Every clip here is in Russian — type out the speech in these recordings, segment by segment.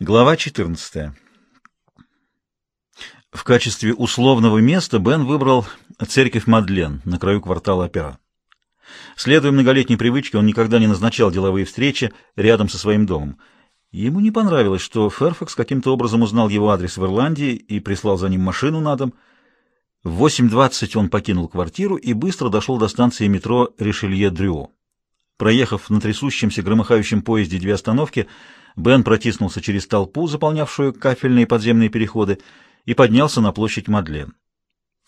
Глава 14. В качестве условного места Бен выбрал церковь Мадлен на краю квартала Опера. Следуя многолетней привычке, он никогда не назначал деловые встречи рядом со своим домом. Ему не понравилось, что Ферфакс каким-то образом узнал его адрес в Ирландии и прислал за ним машину на дом. В 8.20 он покинул квартиру и быстро дошел до станции метро Ришелье-Дрюо. Проехав на трясущемся громыхающем поезде две остановки, Бен протиснулся через толпу, заполнявшую кафельные подземные переходы, и поднялся на площадь Мадлен.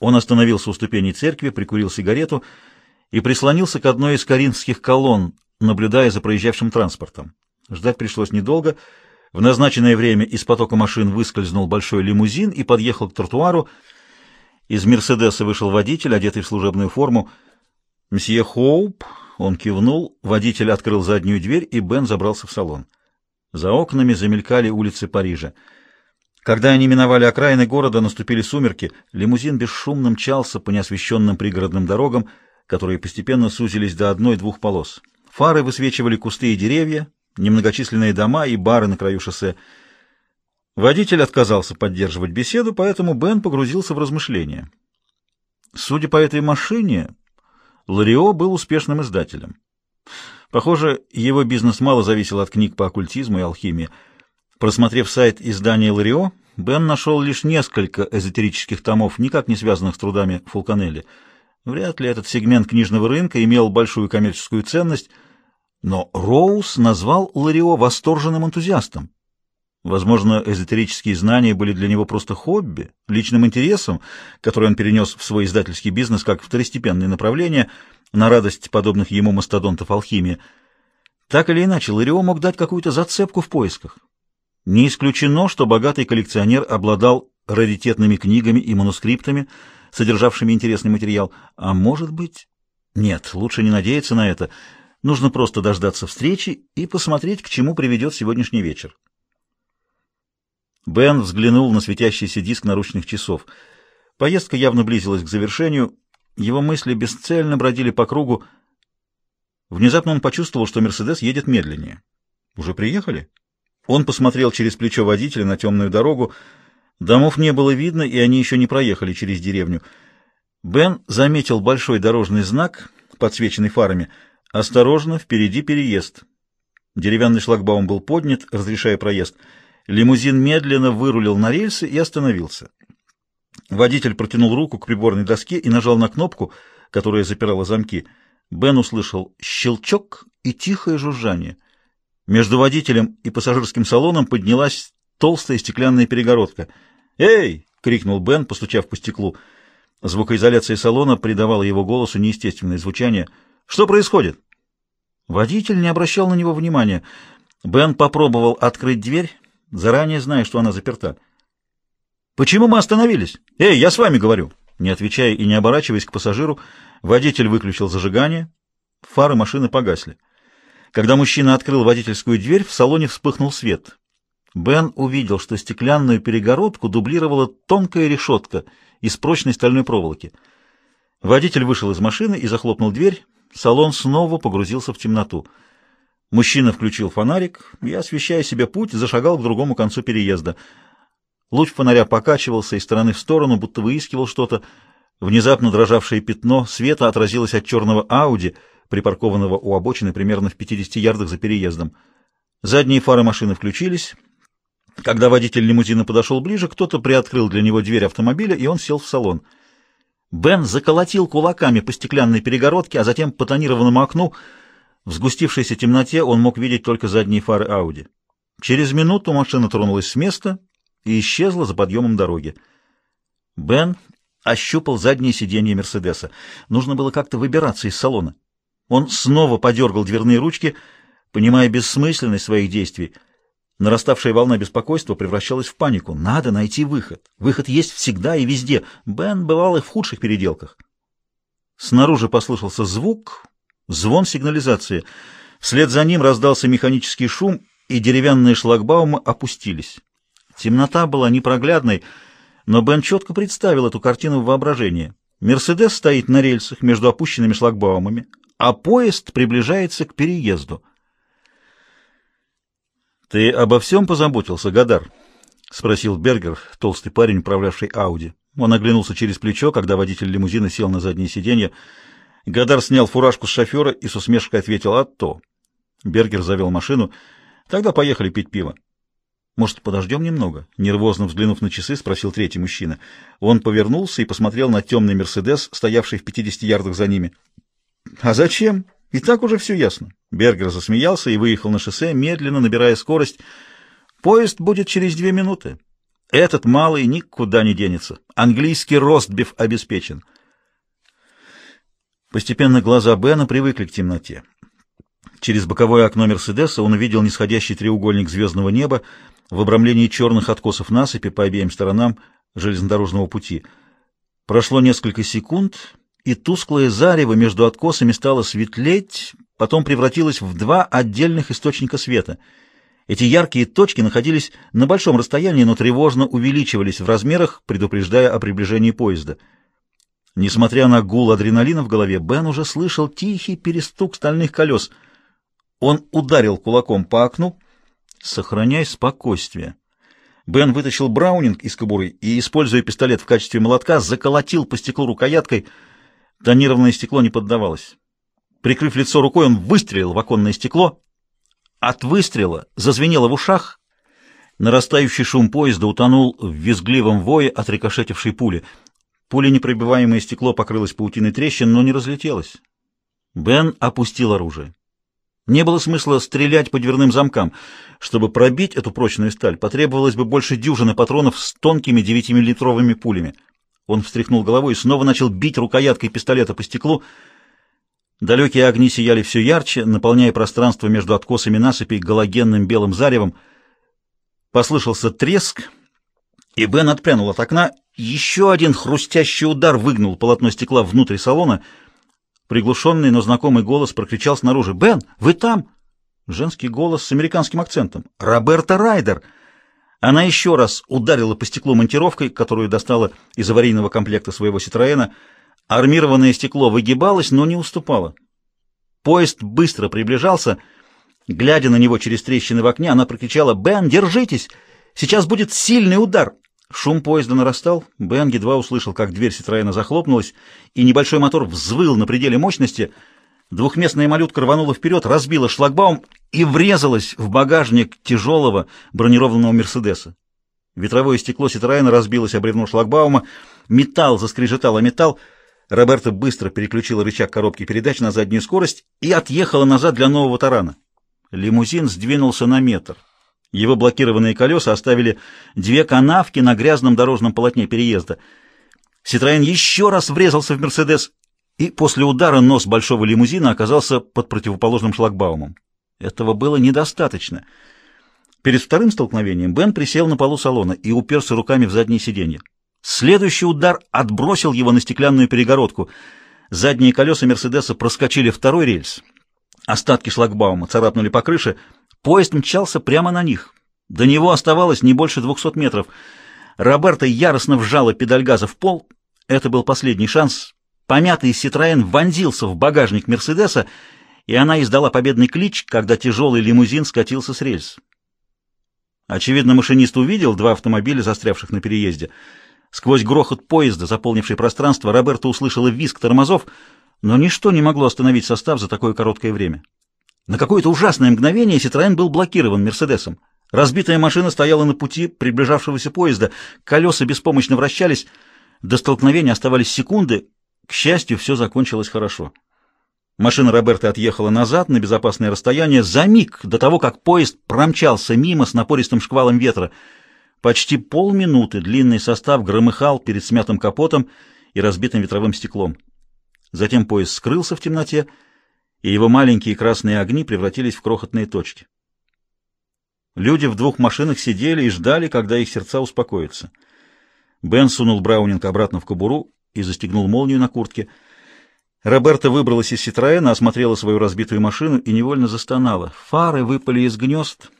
Он остановился у ступеней церкви, прикурил сигарету и прислонился к одной из коринфских колонн, наблюдая за проезжавшим транспортом. Ждать пришлось недолго. В назначенное время из потока машин выскользнул большой лимузин и подъехал к тротуару. Из «Мерседеса» вышел водитель, одетый в служебную форму. «Мсье Хоуп», — он кивнул, водитель открыл заднюю дверь, и Бен забрался в салон. За окнами замелькали улицы Парижа. Когда они миновали окраины города, наступили сумерки, лимузин бесшумно мчался по неосвещенным пригородным дорогам, которые постепенно сузились до одной-двух полос. Фары высвечивали кусты и деревья, немногочисленные дома и бары на краю шоссе. Водитель отказался поддерживать беседу, поэтому Бен погрузился в размышления. Судя по этой машине, Ларио был успешным издателем. Похоже, его бизнес мало зависел от книг по оккультизму и алхимии. Просмотрев сайт издания Ларио, Бен нашел лишь несколько эзотерических томов, никак не связанных с трудами Фулканелли. Вряд ли этот сегмент книжного рынка имел большую коммерческую ценность, но Роуз назвал Ларио восторженным энтузиастом. Возможно, эзотерические знания были для него просто хобби, личным интересом, который он перенес в свой издательский бизнес как второстепенное направление — на радость подобных ему мастодонтов алхимии. Так или иначе, Ларио мог дать какую-то зацепку в поисках. Не исключено, что богатый коллекционер обладал раритетными книгами и манускриптами, содержавшими интересный материал. А может быть... Нет, лучше не надеяться на это. Нужно просто дождаться встречи и посмотреть, к чему приведет сегодняшний вечер. Бен взглянул на светящийся диск наручных часов. Поездка явно близилась к завершению, его мысли бесцельно бродили по кругу. Внезапно он почувствовал, что «Мерседес» едет медленнее. «Уже приехали?» Он посмотрел через плечо водителя на темную дорогу. Домов не было видно, и они еще не проехали через деревню. Бен заметил большой дорожный знак, подсвеченный фарами. «Осторожно, впереди переезд». Деревянный шлагбаум был поднят, разрешая проезд. Лимузин медленно вырулил на рельсы и остановился. Водитель протянул руку к приборной доске и нажал на кнопку, которая запирала замки. Бен услышал щелчок и тихое жужжание. Между водителем и пассажирским салоном поднялась толстая стеклянная перегородка. «Эй!» — крикнул Бен, постучав по стеклу. Звукоизоляция салона придавала его голосу неестественное звучание. «Что происходит?» Водитель не обращал на него внимания. Бен попробовал открыть дверь, заранее зная, что она заперта. «Почему мы остановились? Эй, я с вами говорю!» Не отвечая и не оборачиваясь к пассажиру, водитель выключил зажигание, фары машины погасли. Когда мужчина открыл водительскую дверь, в салоне вспыхнул свет. Бен увидел, что стеклянную перегородку дублировала тонкая решетка из прочной стальной проволоки. Водитель вышел из машины и захлопнул дверь, салон снова погрузился в темноту. Мужчина включил фонарик и, освещая себе путь, зашагал к другому концу переезда — Луч фонаря покачивался из стороны в сторону, будто выискивал что-то. Внезапно дрожавшее пятно света отразилось от черного Ауди, припаркованного у обочины примерно в 50 ярдах за переездом. Задние фары машины включились. Когда водитель лимузина подошел ближе, кто-то приоткрыл для него дверь автомобиля, и он сел в салон. Бен заколотил кулаками по стеклянной перегородке, а затем по тонированному окну. В сгустившейся темноте он мог видеть только задние фары Ауди. Через минуту машина тронулась с места и исчезла за подъемом дороги. Бен ощупал заднее сиденье Мерседеса. Нужно было как-то выбираться из салона. Он снова подергал дверные ручки, понимая бессмысленность своих действий. Нараставшая волна беспокойства превращалась в панику. Надо найти выход. Выход есть всегда и везде. Бен бывал и в худших переделках. Снаружи послышался звук, звон сигнализации. Вслед за ним раздался механический шум, и деревянные шлагбаумы опустились. Темнота была непроглядной, но Бен четко представил эту картину в воображении. Мерседес стоит на рельсах между опущенными шлагбаумами, а поезд приближается к переезду. «Ты обо всем позаботился, Гадар?» — спросил Бергер, толстый парень, управлявший Ауди. Он оглянулся через плечо, когда водитель лимузина сел на заднее сиденье. Гадар снял фуражку с шофера и с усмешкой ответил «А то». Бергер завел машину. «Тогда поехали пить пиво». «Может, подождем немного?» Нервозно взглянув на часы, спросил третий мужчина. Он повернулся и посмотрел на темный «Мерседес», стоявший в 50 ярдах за ними. «А зачем? И так уже все ясно». Бергер засмеялся и выехал на шоссе, медленно набирая скорость, Поезд будет через две минуты. Этот малый никуда не денется. Английский ростбиф обеспечен. Постепенно глаза Бена привыкли к темноте. Через боковое окно Мерседеса он увидел нисходящий треугольник звездного неба в обрамлении черных откосов насыпи по обеим сторонам железнодорожного пути. Прошло несколько секунд, и тусклое зарево между откосами стало светлеть, потом превратилось в два отдельных источника света — эти яркие точки находились на большом расстоянии, но тревожно увеличивались в размерах, предупреждая о приближении поезда. Несмотря на гул адреналина в голове, Бен уже слышал тихий перестук стальных колес. Он ударил кулаком по окну, сохраняя спокойствие. Бен вытащил браунинг из кобуры и, используя пистолет в качестве молотка, заколотил по стеклу рукояткой. Тонированное стекло не поддавалось. Прикрыв лицо рукой, он выстрелил в оконное стекло. От выстрела зазвенело в ушах. Нарастающий шум поезда утонул в визгливом вое от рикошетившей пули. Пуленепробиваемое стекло покрылось паутиной трещин, но не разлетелось. Бен опустил оружие. Не было смысла стрелять по дверным замкам. Чтобы пробить эту прочную сталь, потребовалось бы больше дюжины патронов с тонкими девятимиллитровыми пулями. Он встряхнул головой и снова начал бить рукояткой пистолета по стеклу — Далекие огни сияли все ярче, наполняя пространство между откосами насыпи галогенным белым заревом. Послышался треск, и Бен отпрянул от окна. Еще один хрустящий удар выгнул полотно стекла внутрь салона. Приглушенный, но знакомый голос прокричал снаружи. «Бен, вы там?» Женский голос с американским акцентом. «Роберта Райдер!» Она еще раз ударила по стеклу монтировкой, которую достала из аварийного комплекта своего «Ситроена», Армированное стекло выгибалось, но не уступало. Поезд быстро приближался. Глядя на него через трещины в окне, она прокричала «Бен, держитесь! Сейчас будет сильный удар!» Шум поезда нарастал. Бен едва услышал, как дверь Ситроена захлопнулась, и небольшой мотор взвыл на пределе мощности. Двухместная малютка рванула вперед, разбила шлагбаум и врезалась в багажник тяжелого бронированного «Мерседеса». Ветровое стекло Ситроена разбилось об бревно шлагбаума, металл заскрежетал о металл, Роберта быстро переключила рычаг коробки передач на заднюю скорость и отъехала назад для нового тарана. Лимузин сдвинулся на метр. Его блокированные колеса оставили две канавки на грязном дорожном полотне переезда. Ситроен еще раз врезался в «Мерседес», и после удара нос большого лимузина оказался под противоположным шлагбаумом. Этого было недостаточно. Перед вторым столкновением Бен присел на полу салона и уперся руками в заднее сиденье. Следующий удар отбросил его на стеклянную перегородку. Задние колеса «Мерседеса» проскочили второй рельс. Остатки шлагбаума царапнули по крыше. Поезд мчался прямо на них. До него оставалось не больше двухсот метров. Роберта яростно вжала педаль газа в пол. Это был последний шанс. Помятый «Ситроен» вонзился в багажник «Мерседеса», и она издала победный клич, когда тяжелый лимузин скатился с рельс. Очевидно, машинист увидел два автомобиля, застрявших на переезде — Сквозь грохот поезда, заполнивший пространство, Роберта услышала визг тормозов, но ничто не могло остановить состав за такое короткое время. На какое-то ужасное мгновение Ситроен был блокирован Мерседесом. Разбитая машина стояла на пути приближавшегося поезда, колеса беспомощно вращались, до столкновения оставались секунды. К счастью, все закончилось хорошо. Машина Роберта отъехала назад на безопасное расстояние за миг до того, как поезд промчался мимо с напористым шквалом ветра — Почти полминуты длинный состав громыхал перед смятым капотом и разбитым ветровым стеклом. Затем поезд скрылся в темноте, и его маленькие красные огни превратились в крохотные точки. Люди в двух машинах сидели и ждали, когда их сердца успокоятся. Бен сунул Браунинг обратно в кобуру и застегнул молнию на куртке. Роберта выбралась из Ситроена, осмотрела свою разбитую машину и невольно застонала. Фары выпали из гнезд,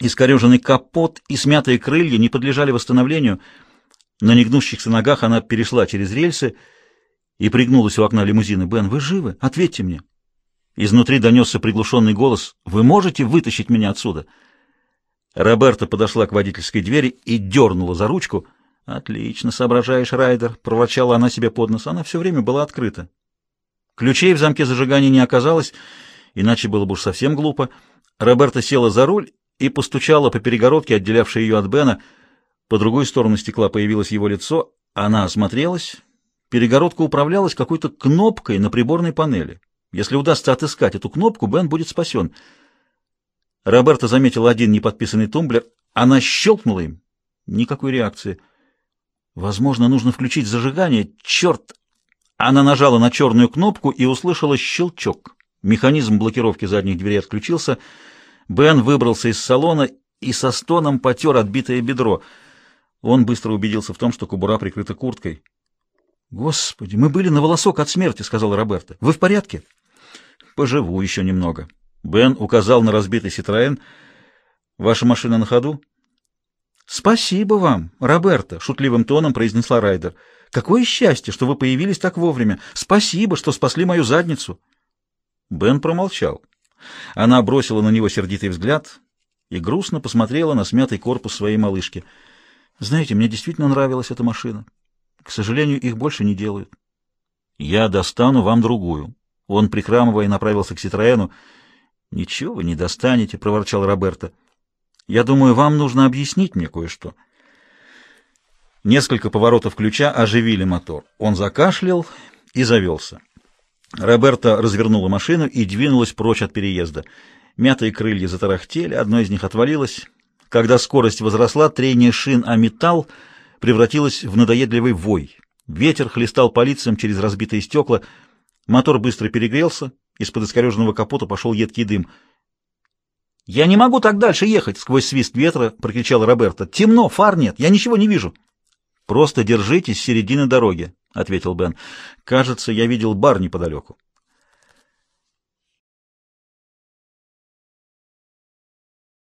Искореженный капот и смятые крылья не подлежали восстановлению. На негнущихся ногах она перешла через рельсы и пригнулась у окна лимузина. «Бен, вы живы? Ответьте мне!» Изнутри донесся приглушенный голос. «Вы можете вытащить меня отсюда?» Роберта подошла к водительской двери и дернула за ручку. «Отлично, соображаешь, Райдер», — проворчала она себе под нос. Она все время была открыта. Ключей в замке зажигания не оказалось, иначе было бы уж совсем глупо. Роберта села за руль и постучала по перегородке, отделявшей ее от Бена. По другой сторону стекла появилось его лицо. Она осмотрелась. Перегородка управлялась какой-то кнопкой на приборной панели. Если удастся отыскать эту кнопку, Бен будет спасен. Роберта заметила один неподписанный тумблер. Она щелкнула им. Никакой реакции. Возможно, нужно включить зажигание. Черт! Она нажала на черную кнопку и услышала щелчок. Механизм блокировки задних дверей отключился. Бен выбрался из салона и со стоном потер отбитое бедро. Он быстро убедился в том, что кобура прикрыта курткой. «Господи, мы были на волосок от смерти», — сказал Роберта. «Вы в порядке?» «Поживу еще немного». Бен указал на разбитый Ситроен. «Ваша машина на ходу?» «Спасибо вам, Роберта», — шутливым тоном произнесла Райдер. «Какое счастье, что вы появились так вовремя! Спасибо, что спасли мою задницу!» Бен промолчал. Она бросила на него сердитый взгляд и грустно посмотрела на смятый корпус своей малышки. «Знаете, мне действительно нравилась эта машина. К сожалению, их больше не делают. Я достану вам другую». Он, прихрамывая, направился к Ситроэну. «Ничего вы не достанете», — проворчал Роберто. «Я думаю, вам нужно объяснить мне кое-что». Несколько поворотов ключа оживили мотор. Он закашлял и завелся. Роберта развернула машину и двинулась прочь от переезда. Мятые крылья затарахтели, одно из них отвалилось. Когда скорость возросла, трение шин о металл превратилось в надоедливый вой. Ветер хлестал по лицам через разбитые стекла. Мотор быстро перегрелся, из-под искореженного капота пошел едкий дым. «Я не могу так дальше ехать!» — сквозь свист ветра прокричал Роберта. «Темно, фар нет, я ничего не вижу!» «Просто держитесь середины дороги», — ответил Бен. «Кажется, я видел бар неподалеку».